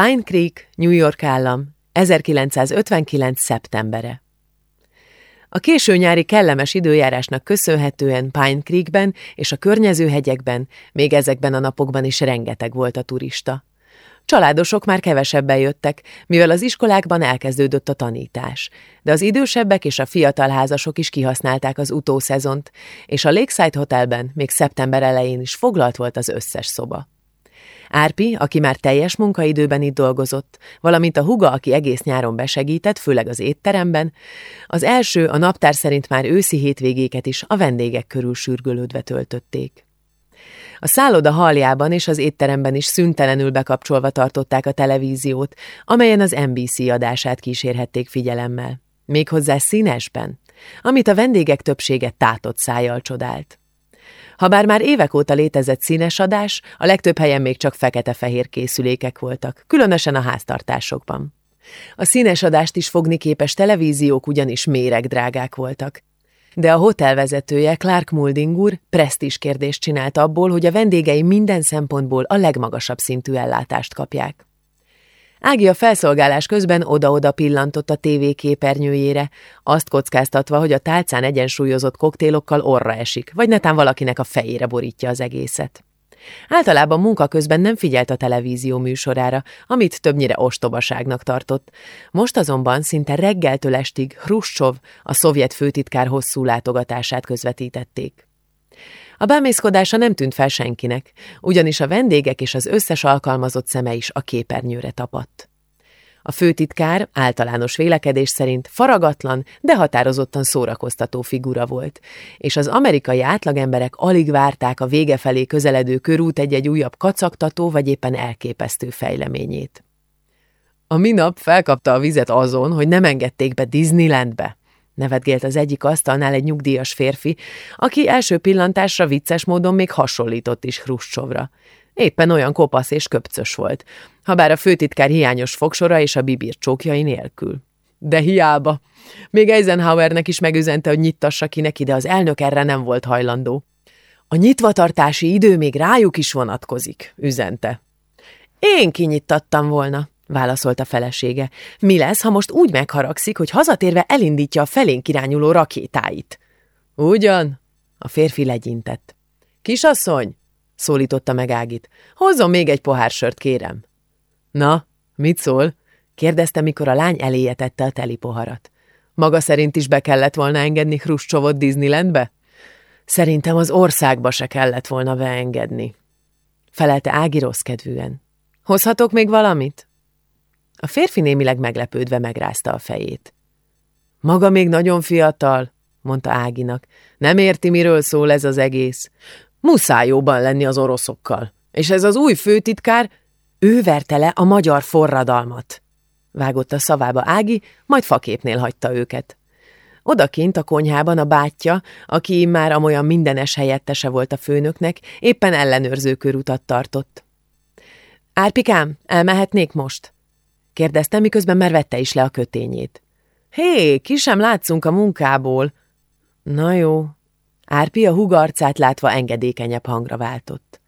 Pine Creek, New York állam, 1959. szeptembere. A késő nyári kellemes időjárásnak köszönhetően Pine Creekben és a környező hegyekben, még ezekben a napokban is rengeteg volt a turista. Családosok már kevesebben jöttek, mivel az iskolákban elkezdődött a tanítás, de az idősebbek és a fiatal házasok is kihasználták az utószezont, és a Lakeside Hotelben még szeptember elején is foglalt volt az összes szoba. Árpi, aki már teljes munkaidőben itt dolgozott, valamint a huga, aki egész nyáron besegített, főleg az étteremben, az első a naptár szerint már őszi hétvégéket is a vendégek körül sürgölődve töltötték. A szálloda haljában és az étteremben is szüntelenül bekapcsolva tartották a televíziót, amelyen az NBC adását kísérhették figyelemmel. Méghozzá színesben, amit a vendégek többsége tátott szájjal csodált. Habár már évek óta létezett színes adás, a legtöbb helyen még csak fekete-fehér készülékek voltak, különösen a háztartásokban. A színes adást is fogni képes televíziók ugyanis méregdrágák voltak. De a hotel vezetője, Clark Mulding úr, presztis kérdést csinált abból, hogy a vendégei minden szempontból a legmagasabb szintű ellátást kapják. Ági a felszolgálás közben oda-oda pillantott a tévé képernyőjére, azt kockáztatva, hogy a tálcán egyensúlyozott koktélokkal orra esik, vagy netán valakinek a fejére borítja az egészet. Általában munka közben nem figyelt a televízió műsorára, amit többnyire ostobaságnak tartott. Most azonban szinte reggeltől estig Hruscsov, a szovjet főtitkár hosszú látogatását közvetítették. A bámészkodása nem tűnt fel senkinek, ugyanis a vendégek és az összes alkalmazott szeme is a képernyőre tapadt. A főtitkár általános vélekedés szerint faragatlan, de határozottan szórakoztató figura volt, és az amerikai átlagemberek alig várták a vége felé közeledő körút egy-egy újabb kacagtató vagy éppen elképesztő fejleményét. A minap felkapta a vizet azon, hogy nem engedték be Disneylandbe, nevetgélt az egyik asztalnál egy nyugdíjas férfi, aki első pillantásra vicces módon még hasonlított is Hruscsovra. Éppen olyan kopasz és köpcös volt, habár a főtitkár hiányos fogsora és a bibír csókjai nélkül. De hiába. Még Eisenhowernek is megüzente, hogy nyittassa ki neki, de az elnök erre nem volt hajlandó. A nyitvatartási idő még rájuk is vonatkozik, üzente. Én kinyittattam volna, válaszolt a felesége. Mi lesz, ha most úgy megharagszik, hogy hazatérve elindítja a felénk irányuló rakétáit? Ugyan? A férfi legyintett. Kisasszony, szólította meg Ágit. Hozzon még egy pohár sört, kérem. Na, mit szól? kérdezte, mikor a lány eléje tette a teli poharat. Maga szerint is be kellett volna engedni Hruscsovot Disneylandbe? Szerintem az országba se kellett volna beengedni. Felelte Ági rossz kedvűen. Hozhatok még valamit? A férfi némileg meglepődve megrázta a fejét. Maga még nagyon fiatal, mondta Áginak. Nem érti, miről szól ez az egész. Muszáj jóban lenni az oroszokkal. És ez az új főtitkár, ő verte le a magyar forradalmat. Vágott a szavába Ági, majd faképnél hagyta őket. Odakint a konyhában a bátyja, aki már amolyan mindenes helyettese volt a főnöknek, éppen ellenőrző körutat tartott. Árpikám, elmehetnék most? Kérdezte, miközben már vette is le a kötényét. Hé, ki sem látszunk a munkából. Na jó. Árpi a hugarcát látva engedékenyebb hangra váltott.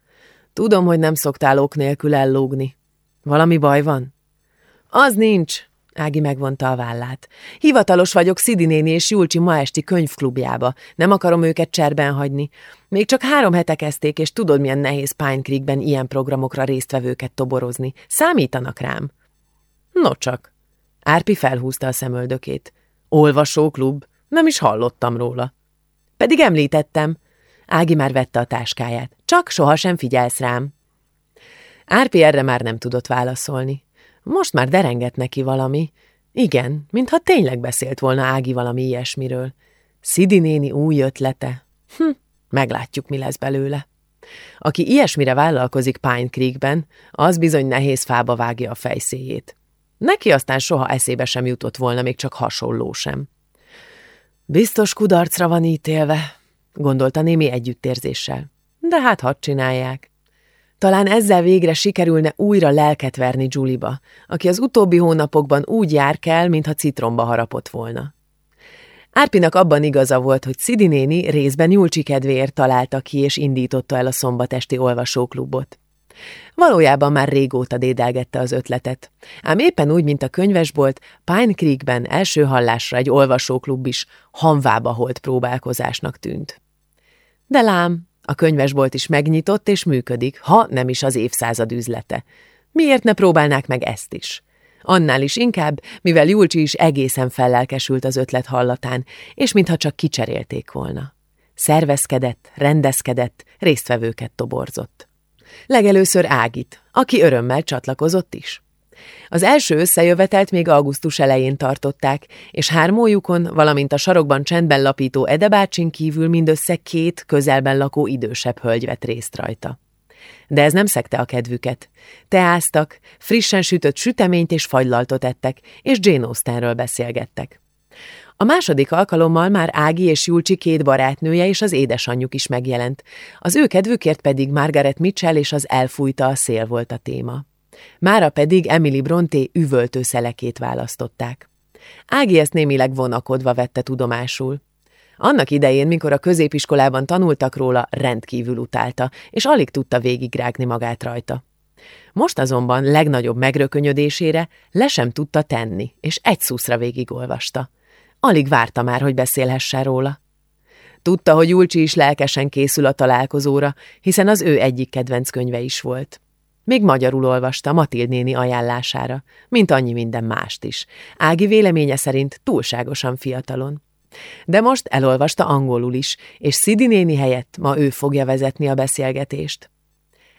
Tudom, hogy nem szoktál ok nélkül ellógni. Valami baj van? Az nincs, Ági megvonta a vállát. Hivatalos vagyok Szidi néni és Julcsi ma esti könyvklubjába. Nem akarom őket cserben hagyni. Még csak három hete kezdték, és tudod, milyen nehéz Pine Creekben ilyen programokra résztvevőket toborozni. Számítanak rám. Nocsak. Árpi felhúzta a szemöldökét. Olvasóklub? Nem is hallottam róla. Pedig említettem. Ági már vette a táskáját. Csak sohasem figyelsz rám. Árpi erre már nem tudott válaszolni. Most már derengett neki valami. Igen, mintha tényleg beszélt volna Ági valami ilyesmiről. Szidi néni új ötlete. Hm, meglátjuk, mi lesz belőle. Aki ilyesmire vállalkozik Pine Creekben, az bizony nehéz fába vágja a fejszéjét. Neki aztán soha eszébe sem jutott volna még csak hasonló sem. Biztos kudarcra van ítélve, gondolta némi együttérzéssel. De hát hadd csinálják. Talán ezzel végre sikerülne újra lelket verni Juliba, aki az utóbbi hónapokban úgy jár kell, mintha citromba harapott volna. Árpinak abban igaza volt, hogy Szidi néni részben Julcsi kedvéért találta ki és indította el a szombatesti olvasóklubot. Valójában már régóta dédelgette az ötletet, ám éppen úgy, mint a könyvesbolt, Pine Creekben első hallásra egy olvasóklub is hanvába holt próbálkozásnak tűnt. De lám, a könyvesbolt is megnyitott és működik, ha nem is az évszázad üzlete. Miért ne próbálnák meg ezt is? Annál is inkább, mivel Julcsi is egészen fellelkesült az ötlet hallatán, és mintha csak kicserélték volna. Szervezkedett, rendezkedett, résztvevőket toborzott. Legelőször Ágit, aki örömmel csatlakozott is. Az első összejövetelt még augusztus elején tartották, és hármójukon, valamint a sarokban csendben lapító Edebácsin kívül mindössze két közelben lakó idősebb hölgy vett részt rajta. De ez nem szekte a kedvüket. Teáztak, frissen sütött süteményt és fagylaltot ettek, és Jane Austenről beszélgettek. A második alkalommal már Ági és Julcsi két barátnője és az édesanyjuk is megjelent. Az ő kedvükért pedig Margaret Mitchell és az elfújta a szél volt a téma. Mára pedig Emily Bronté üvöltő szelekét választották. Ági ezt némileg vonakodva vette tudomásul. Annak idején, mikor a középiskolában tanultak róla, rendkívül utálta, és alig tudta végigrágni magát rajta. Most azonban legnagyobb megrökönyödésére le sem tudta tenni, és egy szuszra végigolvasta. Alig várta már, hogy beszélhessen róla. Tudta, hogy Julcsi is lelkesen készül a találkozóra, hiszen az ő egyik kedvenc könyve is volt. Még magyarul olvasta Matild néni ajánlására, mint annyi minden mást is. Ági véleménye szerint túlságosan fiatalon. De most elolvasta angolul is, és Szidi néni helyett ma ő fogja vezetni a beszélgetést.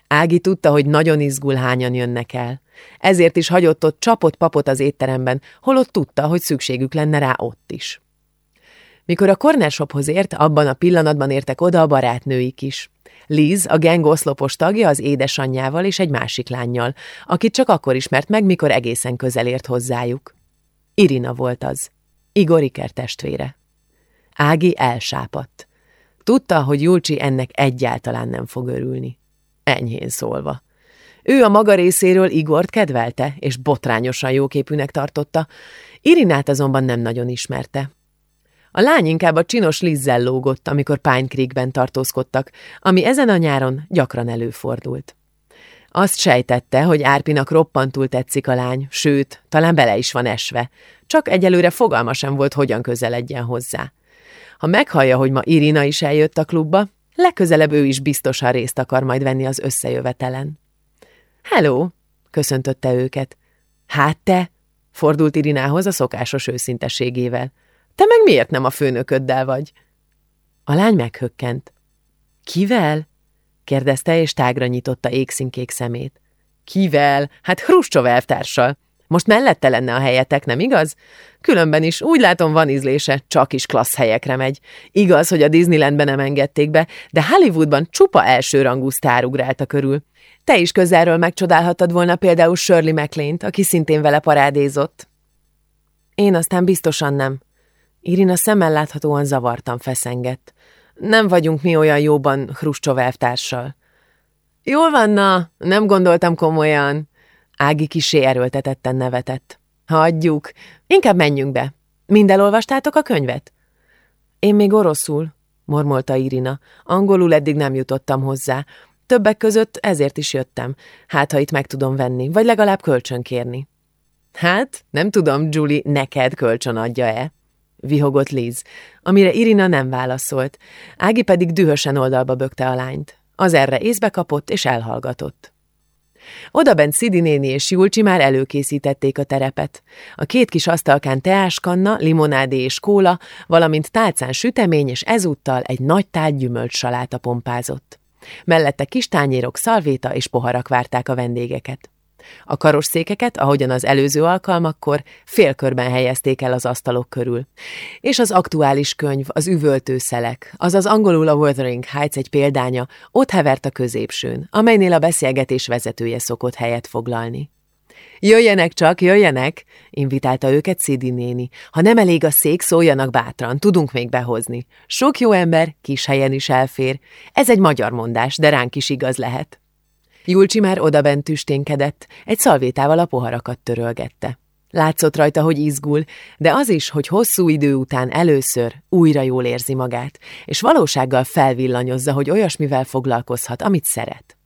Ági tudta, hogy nagyon izgul hányan jönnek el. Ezért is hagyott ott csapott papot az étteremben, holott tudta, hogy szükségük lenne rá ott is. Mikor a corner ért, abban a pillanatban értek oda a barátnőik is. Liz, a geng oszlopos tagja az édesanyjával és egy másik lányjal, akit csak akkor ismert meg, mikor egészen közel ért hozzájuk. Irina volt az, Igor Iker testvére. Ági elsápadt. Tudta, hogy Julcsi ennek egyáltalán nem fog örülni. Enyhén szólva. Ő a maga részéről Igort kedvelte, és botrányosan jóképűnek tartotta, Irinát azonban nem nagyon ismerte. A lány inkább a csinos Lizzel lógott, amikor Pine Creekben tartózkodtak, ami ezen a nyáron gyakran előfordult. Azt sejtette, hogy Árpinak roppantul tetszik a lány, sőt, talán bele is van esve, csak egyelőre fogalma sem volt, hogyan közeledjen hozzá. Ha meghallja, hogy ma Irina is eljött a klubba, legközelebb ő is biztosan részt akar majd venni az összejövetelen. Hello, köszöntötte őket. Hát te, fordult Irinához a szokásos őszinteségével. Te meg miért nem a főnököddel vagy? A lány meghökkent. Kivel? kérdezte, és tágra nyitotta égszínkék szemét. Kivel? Hát Hruscsov elvtársal. Most mellette lenne a helyetek, nem igaz? Különben is úgy látom van ízlése, csak is klassz helyekre megy. Igaz, hogy a Disneylandben nem engedték be, de Hollywoodban csupa elsőrangú sztár ugrálta körül. Te is közelről megcsodálhattad volna például Shirley MacLaine-t, aki szintén vele parádézott. Én aztán biztosan nem. Irina szemmel láthatóan zavartan feszengett. Nem vagyunk mi olyan jóban Hruscsov elvtársal. Jól van, na, nem gondoltam komolyan. Ági kisé erőltetetten nevetett. Hagyjuk, inkább menjünk be. Mind elolvastátok a könyvet? Én még oroszul, mormolta Irina. Angolul eddig nem jutottam hozzá. Többek között ezért is jöttem. Hát, ha itt meg tudom venni, vagy legalább kölcsön kérni. Hát, nem tudom, Julie, neked kölcsön adja-e? Vihogott Liz, amire Irina nem válaszolt. Ági pedig dühösen oldalba bökte a lányt. Az erre észbe kapott és elhallgatott. Odabent Szidi néni és Julcsi már előkészítették a terepet. A két kis asztalkán teáskanna, limonádé és kóla, valamint tálcán sütemény és ezúttal egy nagy tál gyümölcsaláta pompázott. Mellette kis tányérok, szalvéta és poharak várták a vendégeket. A karosszékeket, ahogyan az előző alkalmakkor, félkörben helyezték el az asztalok körül. És az aktuális könyv, az üvöltő szelek, azaz angolul a Wuthering Heights egy példánya, ott hevert a középsőn, amelynél a beszélgetés vezetője szokott helyet foglalni. Jöjjenek csak, jöjjenek, invitálta őket Szidi néni. Ha nem elég a szék, szóljanak bátran, tudunk még behozni. Sok jó ember, kis helyen is elfér. Ez egy magyar mondás, de ránk is igaz lehet. Julcsi már odabent tüsténkedett, egy szalvétával a poharakat törölgette. Látszott rajta, hogy izgul, de az is, hogy hosszú idő után először újra jól érzi magát, és valósággal felvillanyozza, hogy olyasmivel foglalkozhat, amit szeret.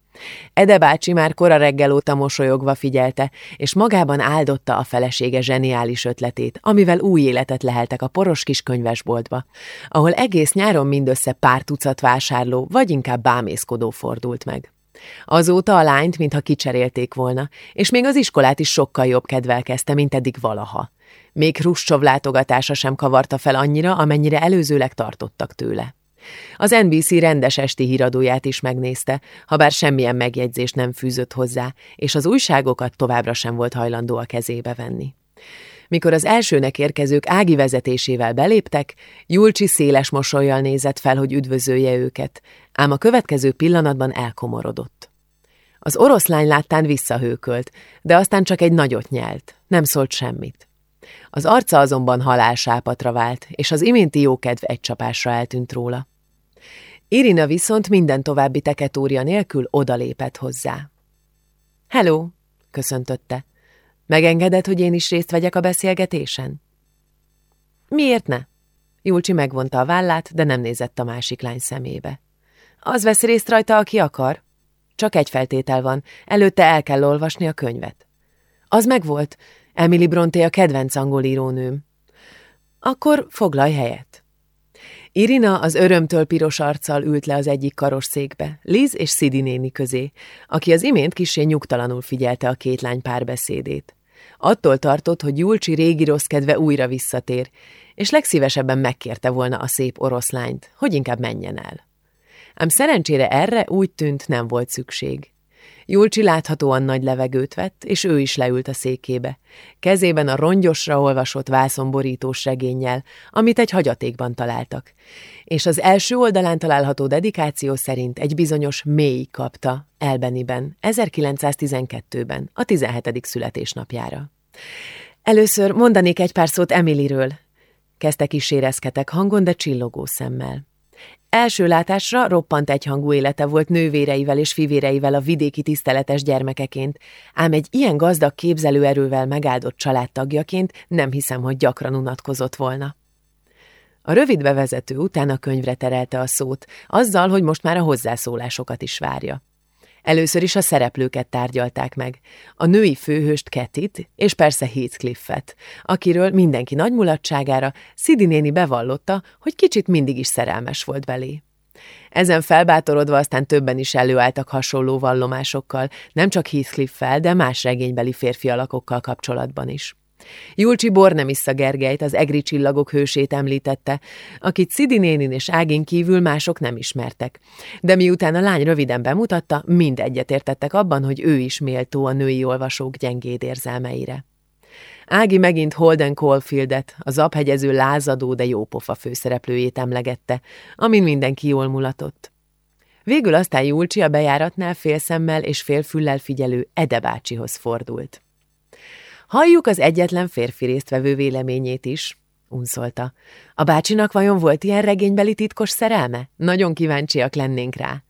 Ede bácsi már kora reggel óta mosolyogva figyelte, és magában áldotta a felesége zseniális ötletét, amivel új életet leheltek a poros kis könyvesboltba, ahol egész nyáron mindössze pár tucat vásárló, vagy inkább bámészkodó fordult meg. Azóta a lányt, mintha kicserélték volna, és még az iskolát is sokkal jobb kedvel kezdte, mint eddig valaha. Még Hruscsov látogatása sem kavarta fel annyira, amennyire előzőleg tartottak tőle. Az NBC rendes esti híradóját is megnézte, ha bár semmilyen megjegyzést nem fűzött hozzá, és az újságokat továbbra sem volt hajlandó a kezébe venni. Mikor az elsőnek érkezők Ági vezetésével beléptek, Julcsi széles mosolyjal nézett fel, hogy üdvözölje őket, ám a következő pillanatban elkomorodott. Az oroszlány láttán visszahőkölt, de aztán csak egy nagyot nyelt, nem szólt semmit. Az arca azonban halálsápatra vált, és az iménti jókedv egy csapásra eltűnt róla. Irina viszont minden további teketória nélkül odalépett hozzá. Hello, köszöntötte. Megengedett, hogy én is részt vegyek a beszélgetésen? Miért ne? Julcsi megvonta a vállát, de nem nézett a másik lány szemébe. Az vesz részt rajta, aki akar. Csak egy feltétel van, előtte el kell olvasni a könyvet. Az megvolt, Emily Bronté a kedvenc angol írónőm. Akkor foglalj helyet. Irina az örömtől piros arccal ült le az egyik karos székbe, Liz és Szidi néni közé, aki az imént kisé nyugtalanul figyelte a két lány párbeszédét. Attól tartott, hogy Julcsi régi rossz kedve újra visszatér, és legszívesebben megkérte volna a szép oroszlányt, hogy inkább menjen el. Ám szerencsére erre úgy tűnt nem volt szükség. Julcsi láthatóan nagy levegőt vett, és ő is leült a székébe. Kezében a rongyosra olvasott vászonborítós regénnyel, amit egy hagyatékban találtak. És az első oldalán található dedikáció szerint egy bizonyos mély kapta Elbeniben, 1912-ben, a 17. születésnapjára. Először mondanék egy pár szót Emilyről. Kezdte kísérezketek hangon, de csillogó szemmel. Első látásra roppant egyhangú élete volt nővéreivel és fivéreivel a vidéki tiszteletes gyermekeként, ám egy ilyen gazdag képzelőerővel megáldott családtagjaként nem hiszem, hogy gyakran unatkozott volna. A rövid bevezető után a könyvre terelte a szót, azzal, hogy most már a hozzászólásokat is várja. Először is a szereplőket tárgyalták meg. A női főhőst Ketit, és persze Heathcliffet, akiről mindenki nagy mulatságára Szidi néni bevallotta, hogy kicsit mindig is szerelmes volt belé. Ezen felbátorodva aztán többen is előálltak hasonló vallomásokkal, nem csak Heathcliff-fel, de más regénybeli férfi alakokkal kapcsolatban is. Julcsi Bornemissza Gergelyt, az egri csillagok hősét említette, akit Szidi nénin és Ágin kívül mások nem ismertek. De miután a lány röviden bemutatta, mind egyetértettek abban, hogy ő is méltó a női olvasók gyengéd érzelmeire. Ági megint Holden Caulfieldet, az abhegyező lázadó, de jópofa főszereplőjét emlegette, amin mindenki jól mulatott. Végül aztán Julcsi a bejáratnál félszemmel és félfüllel figyelő Ede bácsihoz fordult. Halljuk az egyetlen férfi résztvevő véleményét is, unszolta. A bácsinak vajon volt ilyen regénybeli titkos szerelme? Nagyon kíváncsiak lennénk rá.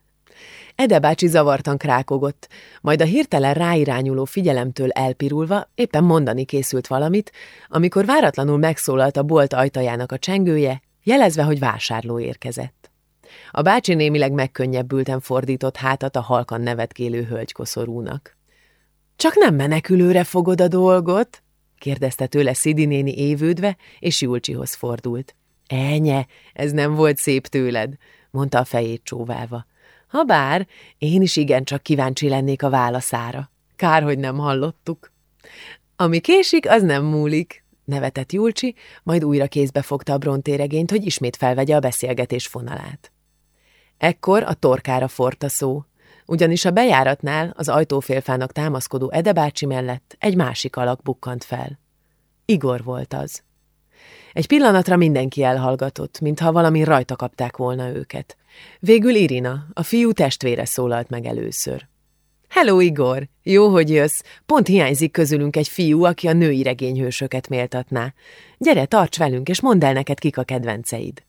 Ede bácsi zavartan krákogott, majd a hirtelen ráirányuló figyelemtől elpirulva éppen mondani készült valamit, amikor váratlanul megszólalt a bolt ajtajának a csengője, jelezve, hogy vásárló érkezett. A bácsi némileg megkönnyebbülten fordított hátat a halkan nevetkélő hölgykoszorúnak. Csak nem menekülőre fogod a dolgot? kérdezte tőle Szidi néni évődve, és Julcsihoz fordult. Enye, ez nem volt szép tőled, mondta a fejét csóválva. Habár, én is igencsak kíváncsi lennék a válaszára. Kár, hogy nem hallottuk. Ami késik, az nem múlik, nevetett Julcsi, majd újra kézbe fogta a brontéregényt, hogy ismét felvegye a beszélgetés fonalát. Ekkor a torkára forta szó ugyanis a bejáratnál az ajtófélfának támaszkodó Edebácsi mellett egy másik alak bukkant fel. Igor volt az. Egy pillanatra mindenki elhallgatott, mintha valami rajta kapták volna őket. Végül Irina, a fiú testvére szólalt meg először. Hello, Igor! Jó, hogy jössz. Pont hiányzik közülünk egy fiú, aki a női regényhősöket méltatná. Gyere, tarts velünk, és mondd el neked, kik a kedvenceid.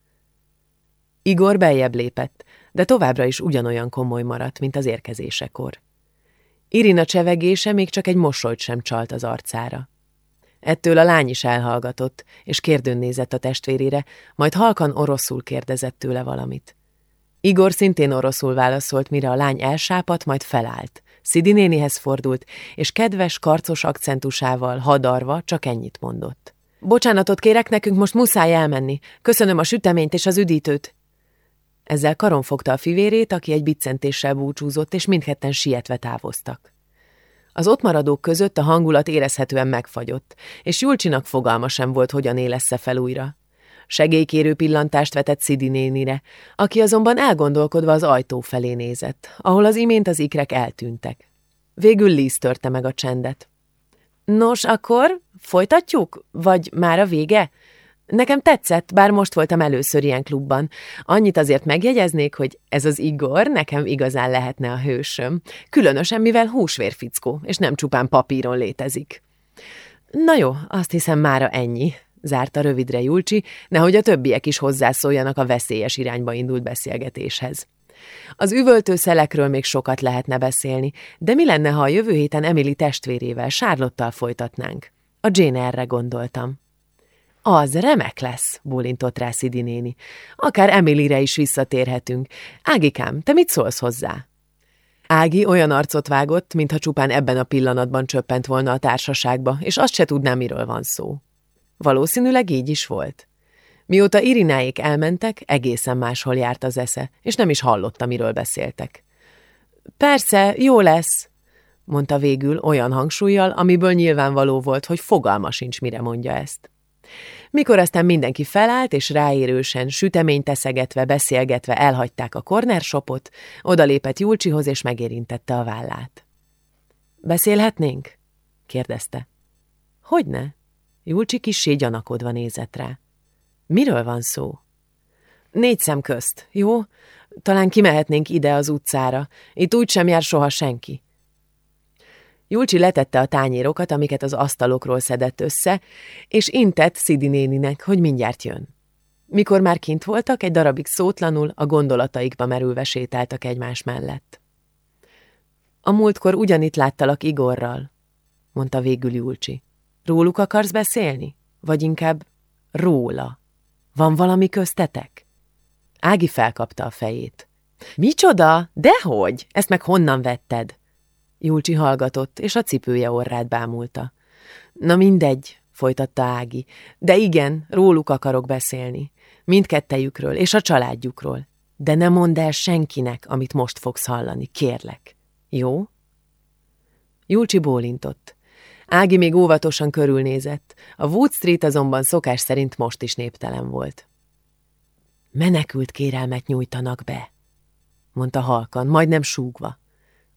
Igor beljebb lépett, de továbbra is ugyanolyan komoly maradt, mint az érkezésekor. Irina csevegése még csak egy mosolyt sem csalt az arcára. Ettől a lány is elhallgatott, és kérdőn nézett a testvérére, majd halkan oroszul kérdezett tőle valamit. Igor szintén oroszul válaszolt, mire a lány elsápadt, majd felállt. Szidi nénihez fordult, és kedves, karcos akcentusával, hadarva csak ennyit mondott. Bocsánatot kérek, nekünk most muszáj elmenni. Köszönöm a süteményt és az üdítőt. Ezzel karon fogta a fivérét, aki egy biccentéssel búcsúzott, és mindketten sietve távoztak. Az ott maradók között a hangulat érezhetően megfagyott, és Julcsinak fogalma sem volt, hogyan élesse fel újra. Segélykérő pillantást vetett Szidi nénire, aki azonban elgondolkodva az ajtó felé nézett, ahol az imént az ikrek eltűntek. Végül Liz törte meg a csendet. Nos, akkor folytatjuk? Vagy már a vége? Nekem tetszett, bár most voltam először ilyen klubban. Annyit azért megjegyeznék, hogy ez az Igor nekem igazán lehetne a hősöm. Különösen, mivel húsvérfickó, és nem csupán papíron létezik. Na jó, azt hiszem mára ennyi, zárta rövidre Julcsi, nehogy a többiek is hozzászóljanak a veszélyes irányba indult beszélgetéshez. Az üvöltő szelekről még sokat lehetne beszélni, de mi lenne, ha a jövő héten Emily testvérével, Sárlottal folytatnánk? A Jane erre gondoltam. Az remek lesz, bólintott rá Szidi néni. Akár Emilyre is visszatérhetünk. Ágikám, te mit szólsz hozzá? Ági olyan arcot vágott, mintha csupán ebben a pillanatban csöppent volna a társaságba, és azt se tudná, miről van szó. Valószínűleg így is volt. Mióta Irináék elmentek, egészen máshol járt az esze, és nem is hallotta, miről beszéltek. Persze, jó lesz, mondta végül olyan hangsúlyjal, amiből nyilvánvaló volt, hogy fogalma sincs, mire mondja ezt. Mikor aztán mindenki felállt, és ráérősen, süteményt teszegetve, beszélgetve elhagyták a cornershopot, odalépett Julcsihoz, és megérintette a vállát. Beszélhetnénk? kérdezte. Hogyne? Julcsi kissé gyanakodva nézett rá. Miről van szó? Négy szem közt, jó? Talán kimehetnénk ide az utcára. Itt úgy sem jár soha senki. Julcsi letette a tányérokat, amiket az asztalokról szedett össze, és intett Szidi néninek, hogy mindjárt jön. Mikor már kint voltak, egy darabig szótlanul, a gondolataikba merülve sétáltak egymás mellett. A múltkor ugyanitt láttalak Igorral, mondta végül Julcsi. Róluk akarsz beszélni? Vagy inkább róla? Van valami köztetek? Ági felkapta a fejét. Micsoda? Dehogy? Ezt meg honnan vetted? Julcsi hallgatott, és a cipője orrát bámulta. Na mindegy, folytatta Ági, de igen, róluk akarok beszélni. Mindkettejükről, és a családjukról. De ne mondd el senkinek, amit most fogsz hallani, kérlek. Jó? Julcsi bólintott. Ági még óvatosan körülnézett, a Wood Street azonban szokás szerint most is néptelen volt. Menekült kérelmet nyújtanak be, mondta halkan, majdnem súgva.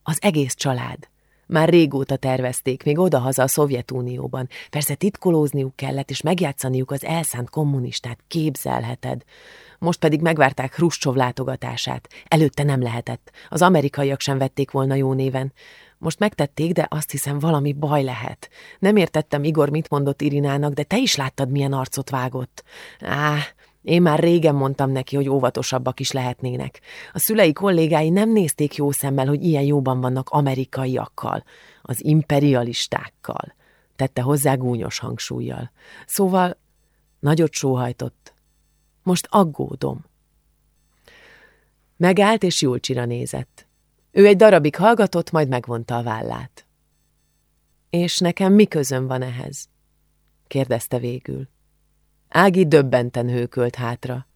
Az egész család. Már régóta tervezték, még odahaza a Szovjetunióban. Persze titkolózniuk kellett, és megjátszaniuk az elszánt kommunistát, képzelheted. Most pedig megvárták Hruscsov látogatását. Előtte nem lehetett. Az amerikaiak sem vették volna jó néven. Most megtették, de azt hiszem valami baj lehet. Nem értettem, Igor mit mondott Irinának, de te is láttad, milyen arcot vágott. Á, én már régen mondtam neki, hogy óvatosabbak is lehetnének. A szülei kollégái nem nézték jó szemmel, hogy ilyen jóban vannak amerikaiakkal, az imperialistákkal, tette hozzá gúnyos hangsúlyjal. Szóval nagyot sóhajtott. Most aggódom. Megállt és Julcsira nézett. Ő egy darabig hallgatott, majd megvonta a vállát. És nekem mi közöm van ehhez? kérdezte végül. Ági döbbenten hőkölt hátra.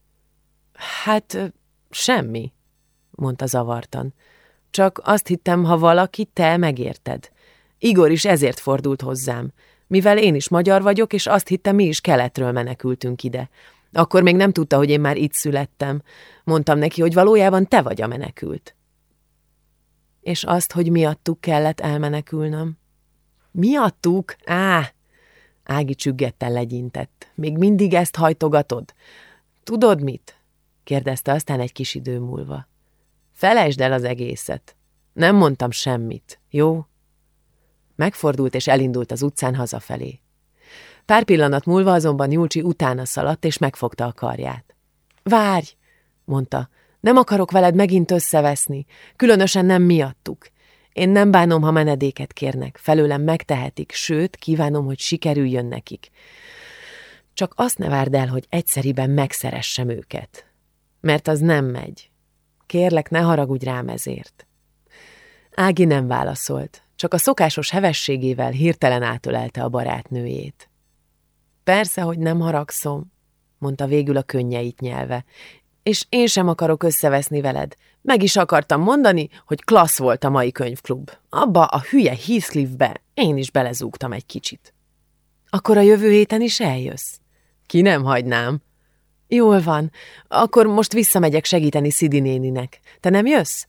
Hát, semmi, mondta zavartan. Csak azt hittem, ha valaki, te megérted. Igor is ezért fordult hozzám, mivel én is magyar vagyok, és azt hittem, mi is keletről menekültünk ide. Akkor még nem tudta, hogy én már itt születtem. Mondtam neki, hogy valójában te vagy a menekült. És azt, hogy miattuk kellett elmenekülnöm. Miattuk? Á, Ági csüggettel legyintett. Még mindig ezt hajtogatod? Tudod mit? kérdezte aztán egy kis idő múlva. Felejtsd el az egészet. Nem mondtam semmit, jó? Megfordult és elindult az utcán hazafelé. Pár pillanat múlva azonban Julcsi utána szaladt és megfogta a karját. Várj, mondta, nem akarok veled megint összeveszni, különösen nem miattuk. Én nem bánom, ha menedéket kérnek, felőlem megtehetik, sőt, kívánom, hogy sikerüljön nekik. Csak azt ne várd el, hogy egyszeriben megszeressem őket. Mert az nem megy. kérlek, ne haragudj rám ezért. Ági nem válaszolt, csak a szokásos hevességével hirtelen átölelte a barátnőjét. Persze, hogy nem haragszom, mondta végül a könnyeit nyelve, és én sem akarok összeveszni veled. Meg is akartam mondani, hogy klassz volt a mai könyvklub. Abba a hülye Heathcliffbe én is belezúgtam egy kicsit. Akkor a jövő héten is eljössz? Ki nem hagynám. Jól van, akkor most visszamegyek segíteni Szidi néninek. Te nem jössz?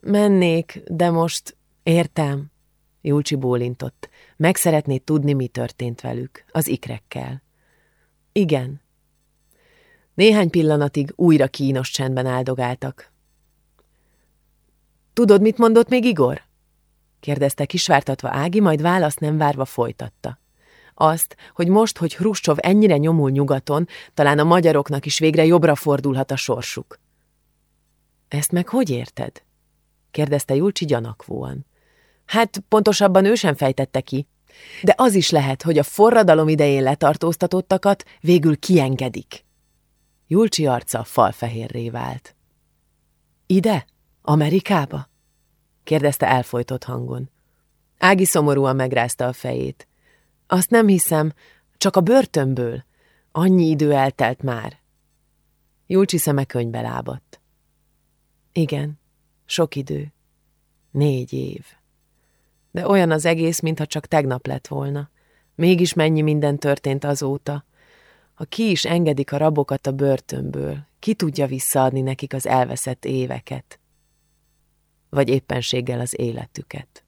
Mennék, de most... Értem. Julcsi bólintott. Meg szeretnéd tudni, mi történt velük, az ikrekkel. Igen. Néhány pillanatig újra kínos csendben áldogáltak. Tudod, mit mondott még Igor? kérdezte kisvártatva Ági, majd választ nem várva folytatta. Azt, hogy most, hogy Hruscsov ennyire nyomul nyugaton, talán a magyaroknak is végre jobbra fordulhat a sorsuk. Ezt meg hogy érted? kérdezte Julcsi gyanakvóan. Hát pontosabban ő sem fejtette ki, de az is lehet, hogy a forradalom idején letartóztatottakat végül kiengedik. Julcsi arca falfehérré vált. Ide? Amerikába? kérdezte elfolytott hangon. Ági szomorúan megrázta a fejét. Azt nem hiszem, csak a börtönből. Annyi idő eltelt már. Julcsi szeme könyvbe lábadt. Igen, sok idő. Négy év. De olyan az egész, mintha csak tegnap lett volna. Mégis mennyi minden történt azóta. Ha ki is engedik a rabokat a börtönből, ki tudja visszaadni nekik az elveszett éveket? Vagy éppenséggel az életüket?